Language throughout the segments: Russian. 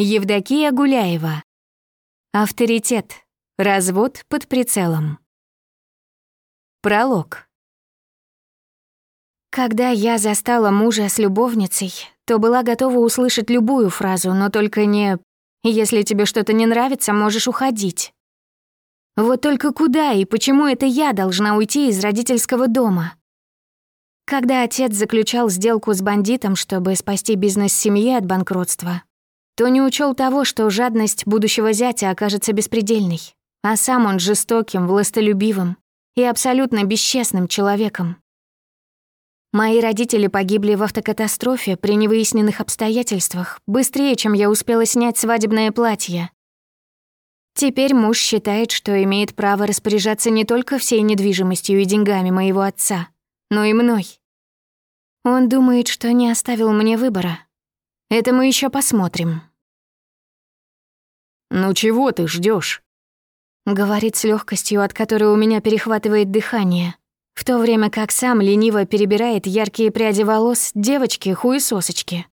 Евдокия Гуляева. Авторитет. Развод под прицелом. Пролог. Когда я застала мужа с любовницей, то была готова услышать любую фразу, но только не «если тебе что-то не нравится, можешь уходить». Вот только куда и почему это я должна уйти из родительского дома? Когда отец заключал сделку с бандитом, чтобы спасти бизнес семьи от банкротства, то не учел того, что жадность будущего зятя окажется беспредельной, а сам он жестоким, властолюбивым и абсолютно бесчестным человеком. Мои родители погибли в автокатастрофе при невыясненных обстоятельствах быстрее, чем я успела снять свадебное платье. Теперь муж считает, что имеет право распоряжаться не только всей недвижимостью и деньгами моего отца, но и мной. Он думает, что не оставил мне выбора. Это мы еще посмотрим. «Ну чего ты ждешь? Говорит с легкостью, от которой у меня перехватывает дыхание, в то время как сам лениво перебирает яркие пряди волос девочки-хуесосочки,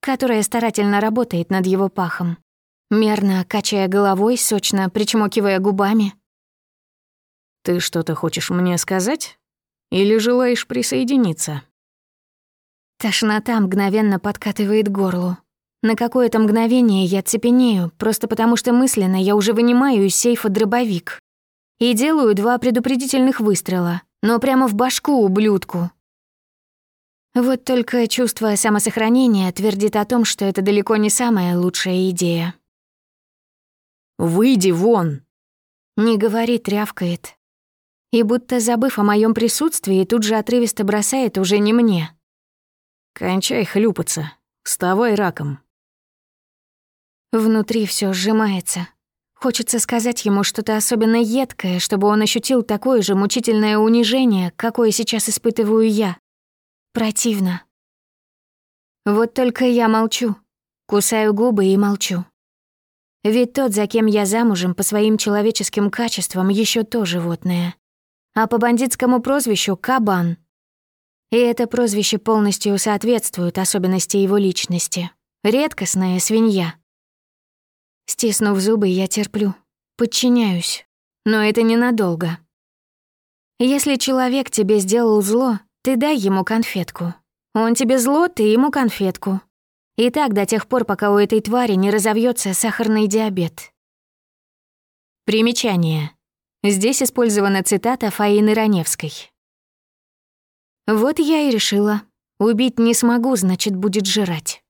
которая старательно работает над его пахом, мерно качая головой, сочно причмокивая губами. «Ты что-то хочешь мне сказать? Или желаешь присоединиться?» Тошнота мгновенно подкатывает горлу. На какое-то мгновение я цепенею, просто потому что мысленно я уже вынимаю из сейфа дробовик. И делаю два предупредительных выстрела, но прямо в башку ублюдку. Вот только чувство самосохранения твердит о том, что это далеко не самая лучшая идея. «Выйди вон!» Не говорит, рявкает. И будто забыв о моем присутствии, тут же отрывисто бросает уже не мне. «Кончай хлюпаться. Вставай раком». Внутри все сжимается. Хочется сказать ему что-то особенно едкое, чтобы он ощутил такое же мучительное унижение, какое сейчас испытываю я. Противно. Вот только я молчу. Кусаю губы и молчу. Ведь тот, за кем я замужем, по своим человеческим качествам еще то животное. А по бандитскому прозвищу — кабан. И это прозвище полностью соответствует особенности его личности. Редкостная свинья. Стиснув зубы, я терплю, подчиняюсь. Но это ненадолго. Если человек тебе сделал зло, ты дай ему конфетку. Он тебе зло, ты ему конфетку. И так до тех пор, пока у этой твари не разовьется сахарный диабет. Примечание. Здесь использована цитата Фаины Раневской. Вот я и решила. Убить не смогу, значит, будет жрать.